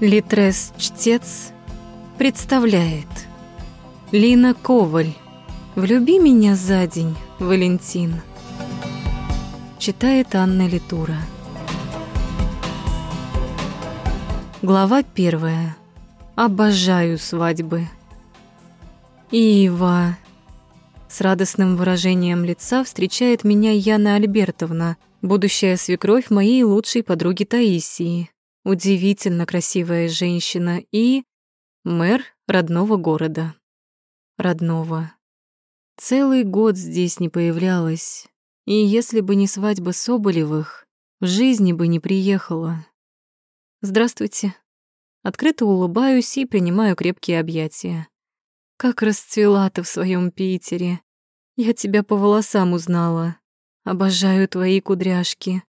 Литрес-чтец представляет. Лина Коваль. «Влюби меня за день, Валентин» Читает Анна Литура. Глава первая. Обожаю свадьбы Ива. С радостным выражением лица встречает меня Яна Альбертовна, будущая свекровь моей лучшей подруги Таисии удивительно красивая женщина и мэр родного города. Родного. Целый год здесь не появлялась, и если бы не свадьба Соболевых, в жизни бы не приехала. Здравствуйте. Открыто улыбаюсь и принимаю крепкие объятия. Как расцвела ты в своем Питере. Я тебя по волосам узнала. Обожаю твои кудряшки.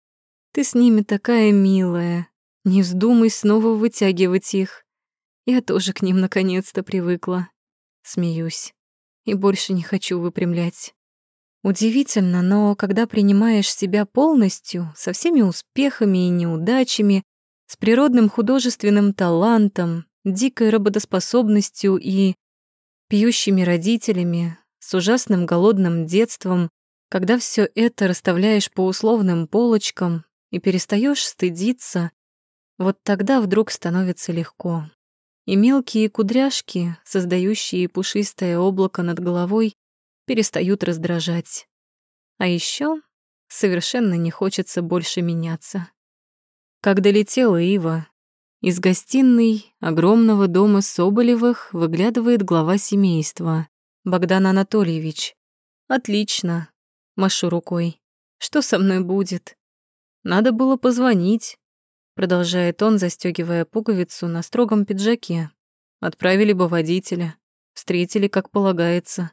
Ты с ними такая милая, не вздумай снова вытягивать их. Я тоже к ним наконец-то привыкла. Смеюсь. И больше не хочу выпрямлять. Удивительно, но когда принимаешь себя полностью, со всеми успехами и неудачами, с природным художественным талантом, дикой работоспособностью и пьющими родителями, с ужасным голодным детством, когда все это расставляешь по условным полочкам и перестаешь стыдиться, вот тогда вдруг становится легко. И мелкие кудряшки, создающие пушистое облако над головой, перестают раздражать. А еще совершенно не хочется больше меняться. Как долетела Ива, из гостиной огромного дома Соболевых выглядывает глава семейства, Богдан Анатольевич. «Отлично», — машу рукой. «Что со мной будет?» Надо было позвонить, Продолжает он, застегивая пуговицу на строгом пиджаке. Отправили бы водителя. Встретили, как полагается.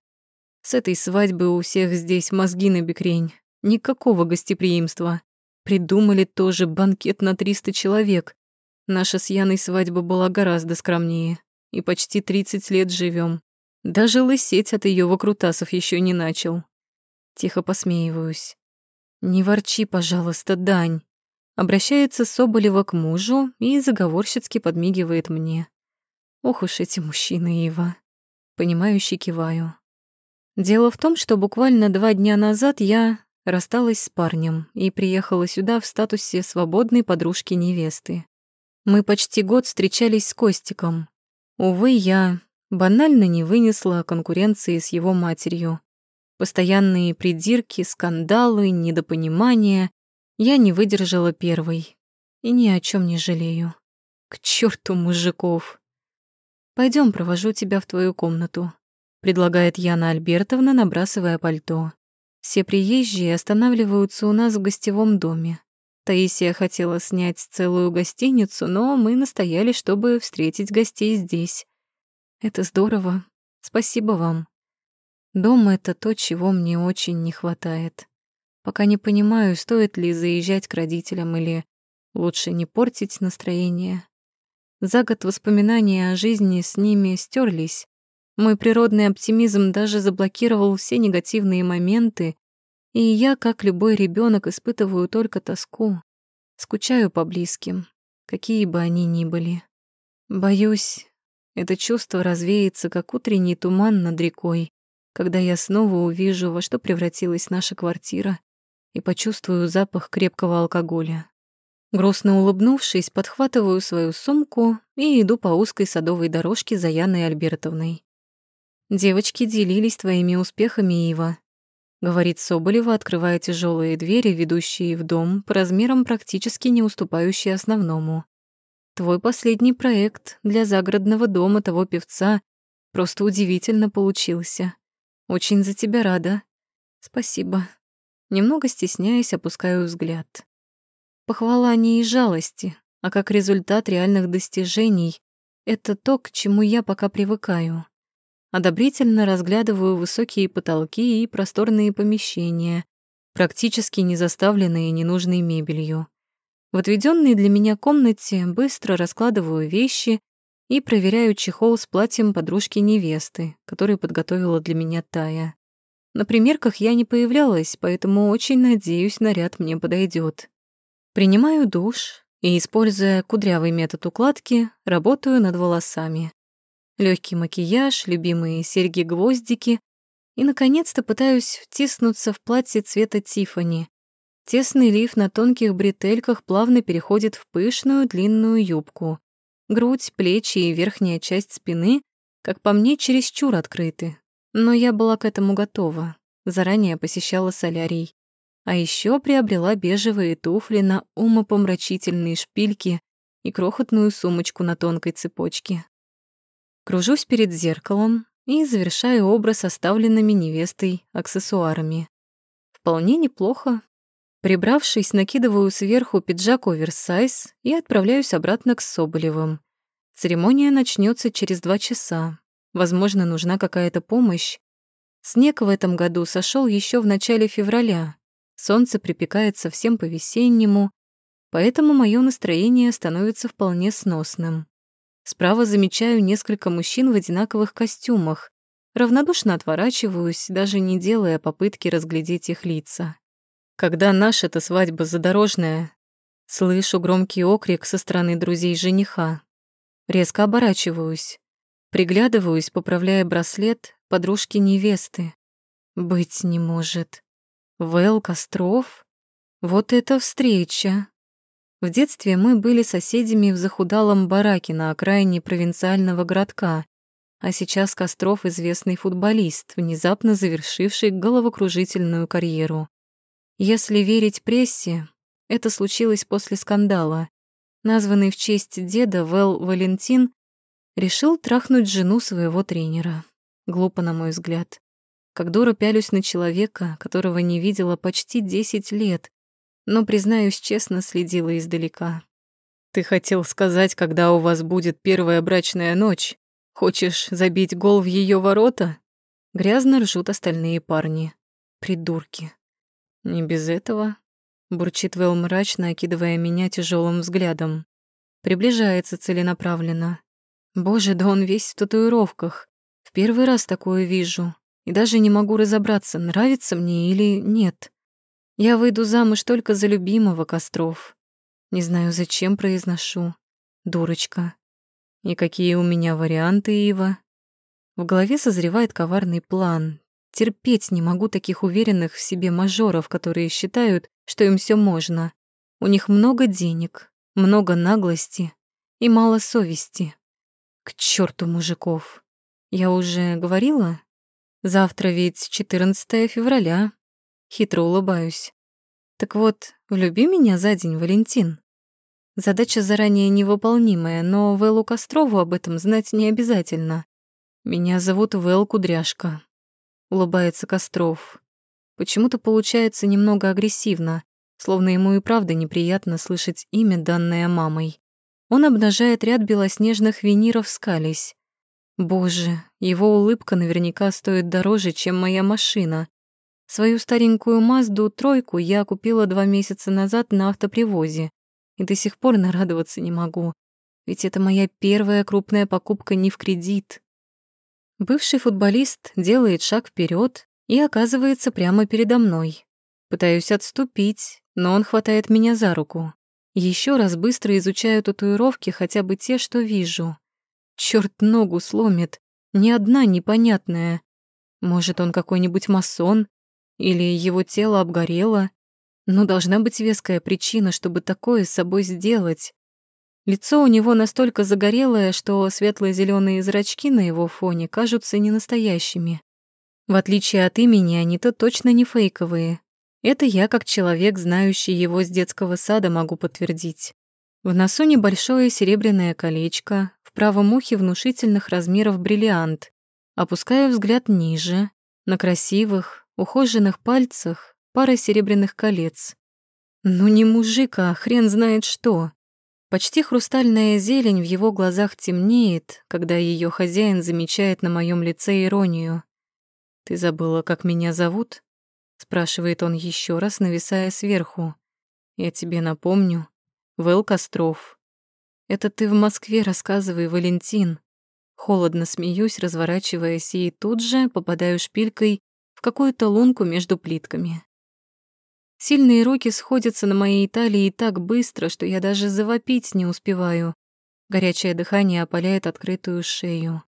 С этой свадьбы у всех здесь мозги на бекрень. Никакого гостеприимства. Придумали тоже банкет на 300 человек. Наша с Яной свадьба была гораздо скромнее. И почти 30 лет живем. Даже лысеть от ее выкрутасов еще не начал. Тихо посмеиваюсь. «Не ворчи, пожалуйста, Дань. Обращается Соболева к мужу и заговорщицки подмигивает мне. Ох уж эти мужчины, Ива. Понимающе киваю. Дело в том, что буквально два дня назад я рассталась с парнем и приехала сюда в статусе свободной подружки невесты. Мы почти год встречались с Костиком. Увы, я банально не вынесла конкуренции с его матерью. Постоянные придирки, скандалы, недопонимания я не выдержала первой и ни о чем не жалею. К черту мужиков. Пойдем, провожу тебя в твою комнату, предлагает Яна Альбертовна, набрасывая пальто. Все приезжие останавливаются у нас в гостевом доме. Таисия хотела снять целую гостиницу, но мы настояли, чтобы встретить гостей здесь. Это здорово. Спасибо вам. Дом — это то, чего мне очень не хватает. Пока не понимаю, стоит ли заезжать к родителям или лучше не портить настроение. За год воспоминания о жизни с ними стерлись. Мой природный оптимизм даже заблокировал все негативные моменты, и я, как любой ребенок, испытываю только тоску. Скучаю по близким, какие бы они ни были. Боюсь, это чувство развеется, как утренний туман над рекой, когда я снова увижу, во что превратилась наша квартира, и почувствую запах крепкого алкоголя. Грустно улыбнувшись, подхватываю свою сумку и иду по узкой садовой дорожке за Яной Альбертовной. «Девочки делились твоими успехами, Ива», — говорит Соболева, открывая тяжелые двери, ведущие в дом, по размерам практически не уступающие основному. «Твой последний проект для загородного дома того певца просто удивительно получился. Очень за тебя рада. Спасибо», Немного стесняясь, опускаю взгляд. Похвала не из жалости, а как результат реальных достижений. Это то, к чему я пока привыкаю. Одобрительно разглядываю высокие потолки и просторные помещения, практически не заставленные ненужной мебелью. В отведенной для меня комнате быстро раскладываю вещи и проверяю чехол с платьем подружки-невесты, который подготовила для меня Тая. На примерках я не появлялась, поэтому очень надеюсь, наряд мне подойдет. Принимаю душ и, используя кудрявый метод укладки, работаю над волосами. Легкий макияж, любимые серьги-гвоздики и, наконец-то, пытаюсь втиснуться в платье цвета Тифани. Тесный лиф на тонких бретельках плавно переходит в пышную длинную юбку. Грудь, плечи и верхняя часть спины, как по мне, чересчур открыты. Но я была к этому готова. Заранее посещала солярий. А еще приобрела бежевые туфли на умопомрачительные шпильки и крохотную сумочку на тонкой цепочке. Кружусь перед зеркалом и завершаю образ оставленными невестой аксессуарами. Вполне неплохо. Прибравшись, накидываю сверху пиджак оверсайз и отправляюсь обратно к Соболевым. Церемония начнется через два часа. Возможно, нужна какая-то помощь. Снег в этом году сошел еще в начале февраля, солнце припекает совсем по-весеннему, поэтому мое настроение становится вполне сносным. Справа замечаю несколько мужчин в одинаковых костюмах, равнодушно отворачиваюсь, даже не делая попытки разглядеть их лица. Когда наша-то свадьба задорожная, слышу громкий окрик со стороны друзей жениха. Резко оборачиваюсь, приглядываюсь, поправляя браслет подружки невесты. Быть не может. Вэл Костров? Вот это встреча! В детстве мы были соседями в захудалом бараке на окраине провинциального городка, а сейчас Костров — известный футболист, внезапно завершивший головокружительную карьеру. Если верить прессе, это случилось после скандала. Названный в честь деда Вэл Валентин решил трахнуть жену своего тренера. Глупо, на мой взгляд. Как дура пялюсь на человека, которого не видела почти 10 лет, но, признаюсь честно, следила издалека. «Ты хотел сказать, когда у вас будет первая брачная ночь? Хочешь забить гол в ее ворота?» Грязно ржут остальные парни. Придурки. «Не без этого», — бурчит Вэл мрачно, окидывая меня тяжелым взглядом. Приближается целенаправленно. Боже, да он весь в татуировках. В первый раз такое вижу и даже не могу разобраться, нравится мне или нет. Я выйду замуж только за любимого Костров. Не знаю, зачем произношу. Дурочка. И какие у меня варианты, Ива? В голове созревает коварный план. Терпеть не могу таких уверенных в себе мажоров, которые считают, что им все можно. У них много денег, много наглости и мало совести. К черту мужиков. Я уже говорила, Завтра ведь 14 февраля. Хитро улыбаюсь. Так вот, влюби меня за день, Валентин. Задача заранее невыполнимая, но Вэлу Кострову об этом знать не обязательно. Меня зовут Вэл Кудряшка. Улыбается Костров. Почему-то получается немного агрессивно, словно ему и правда неприятно слышать имя, данное мамой. Он обнажает ряд белоснежных виниров скались. Боже, его улыбка наверняка стоит дороже, чем моя машина. Свою старенькую Мазду тройку я купила два месяца назад на автопривозе и до сих пор нарадоваться не могу, ведь это моя первая крупная покупка не в кредит. Бывший футболист делает шаг вперед и оказывается прямо передо мной. Пытаюсь отступить, но он хватает меня за руку. Еще раз быстро изучаю татуировки, хотя бы те, что вижу. Черт ногу сломит, ни одна непонятная. Может, он какой-нибудь масон? Или его тело обгорело? Но должна быть веская причина, чтобы такое с собой сделать. Лицо у него настолько загорелое, что светло зеленые зрачки на его фоне кажутся ненастоящими. В отличие от имени, они-то точно не фейковые. Это я, как человек, знающий его с детского сада, могу подтвердить. В носу небольшое серебряное колечко, в правом ухе внушительных размеров бриллиант. Опускаю взгляд ниже, на красивых, ухоженных пальцах пара серебряных колец. Ну не мужик, а хрен знает что. Почти хрустальная зелень в его глазах темнеет, когда ее хозяин замечает на моем лице иронию. «Ты забыла, как меня зовут?» — спрашивает он еще раз, нависая сверху. «Я тебе напомню. Вэл Костров. Это ты в Москве рассказывай, Валентин. Холодно смеюсь, разворачиваясь, и тут же попадаю шпилькой в какую-то лунку между плитками. Сильные руки сходятся на моей талии так быстро, что я даже завопить не успеваю. Горячее дыхание опаляет открытую шею.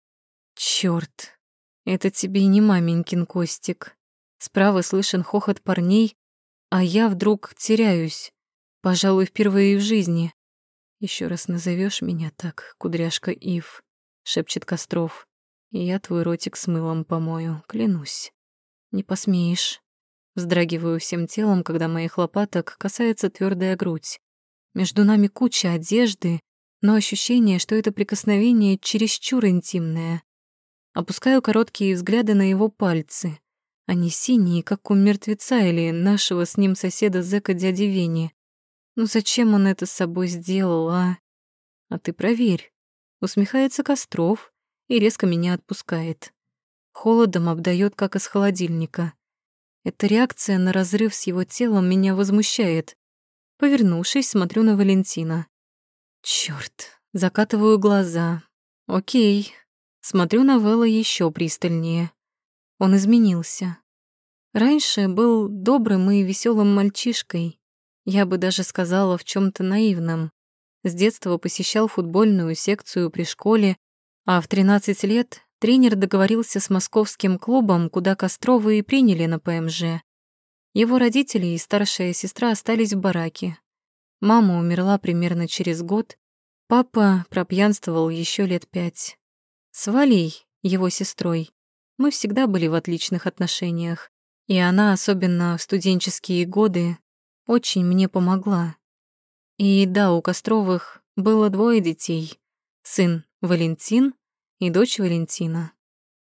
Чёрт, это тебе не маменькин Костик. Справа слышен хохот парней, а я вдруг теряюсь. Пожалуй, впервые в жизни. Еще раз назовешь меня так, кудряшка Ив, шепчет Костров. И я твой ротик с мылом помою, клянусь. Не посмеешь. Вздрагиваю всем телом, когда моих лопаток касается твердая грудь. Между нами куча одежды, но ощущение, что это прикосновение чересчур интимное. Опускаю короткие взгляды на его пальцы. Они синие, как у мертвеца или нашего с ним соседа зэка дяди Вени. Ну зачем он это с собой сделал, а? А ты проверь. Усмехается Костров и резко меня отпускает. Холодом обдает, как из холодильника. Эта реакция на разрыв с его телом меня возмущает. Повернувшись, смотрю на Валентина. Чёрт, закатываю глаза. Окей. Смотрю на Вэлла еще пристальнее. Он изменился. Раньше был добрым и веселым мальчишкой. Я бы даже сказала, в чем то наивном. С детства посещал футбольную секцию при школе, а в 13 лет тренер договорился с московским клубом, куда Кострова и приняли на ПМЖ. Его родители и старшая сестра остались в бараке, Мама умерла примерно через год, папа пропьянствовал еще лет пять. С Валей, его сестрой, мы всегда были в отличных отношениях, и она, особенно в студенческие годы, очень мне помогла. И да, у Костровых было двое детей, сын Валентин и дочь Валентина.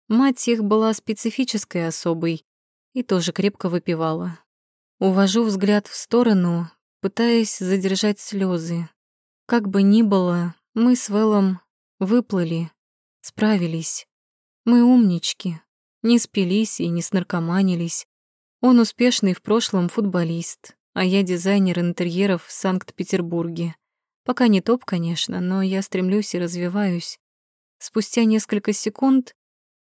Мать их была специфической особой и тоже крепко выпивала. Увожу взгляд в сторону, пытаясь задержать слезы. Как бы ни было, мы с Вэллом выплыли, справились. Мы умнички, не спились и не снаркоманились. Он успешный в прошлом футболист, а я дизайнер интерьеров в Санкт-Петербурге. Пока не топ, конечно, но я стремлюсь и развиваюсь. Спустя несколько секунд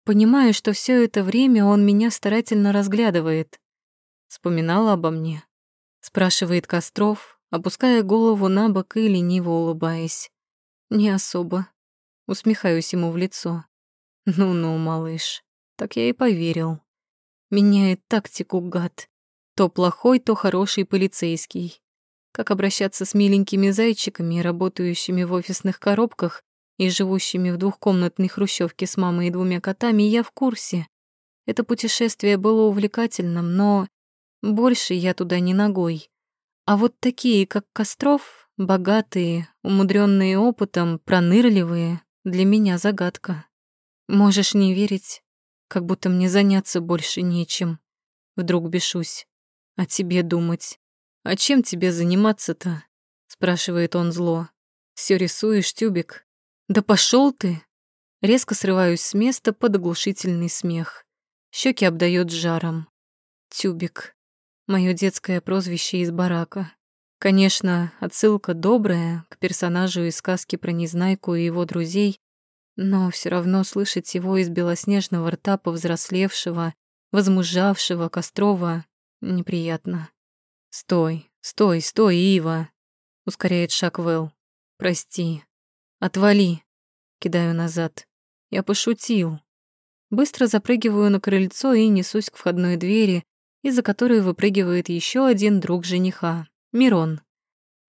понимаю, что все это время он меня старательно разглядывает. Вспоминала обо мне спрашивает Костров, опуская голову на бок и лениво улыбаясь. Не особо. Усмехаюсь ему в лицо. Ну-ну, малыш, так я и поверил. Меняет тактику гад. То плохой, то хороший полицейский. Как обращаться с миленькими зайчиками, работающими в офисных коробках и живущими в двухкомнатной хрущевке с мамой и двумя котами, я в курсе. Это путешествие было увлекательным, но больше я туда не ногой. А вот такие, как Костров, богатые, умудренные опытом, пронырливые, для меня загадка. Можешь не верить, как будто мне заняться больше нечем. Вдруг бешусь. О тебе думать. А чем тебе заниматься-то? Спрашивает он зло. Все рисуешь, тюбик? Да пошел ты! Резко срываюсь с места под оглушительный смех. Щеки обдает жаром. Тюбик. Мое детское прозвище из барака. Конечно, отсылка добрая к персонажу из сказки про Незнайку и его друзей, но все равно слышать его из белоснежного рта повзрослевшего, возмужавшего Кострова неприятно. «Стой, стой, стой, Ива!» — ускоряет шаг Вэл. «Прости. Отвали!» — кидаю назад. «Я пошутил». Быстро запрыгиваю на крыльцо и несусь к входной двери, из-за которой выпрыгивает еще один друг жениха, Мирон.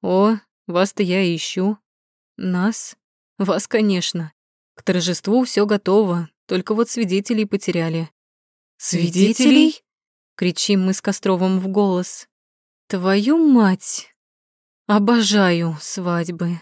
«О, вас-то я ищу». «Нас? Вас, конечно. К торжеству все готово, только вот свидетелей потеряли». «Свидетелей?» — кричим мы с Костровым в голос. «Твою мать! Обожаю свадьбы!»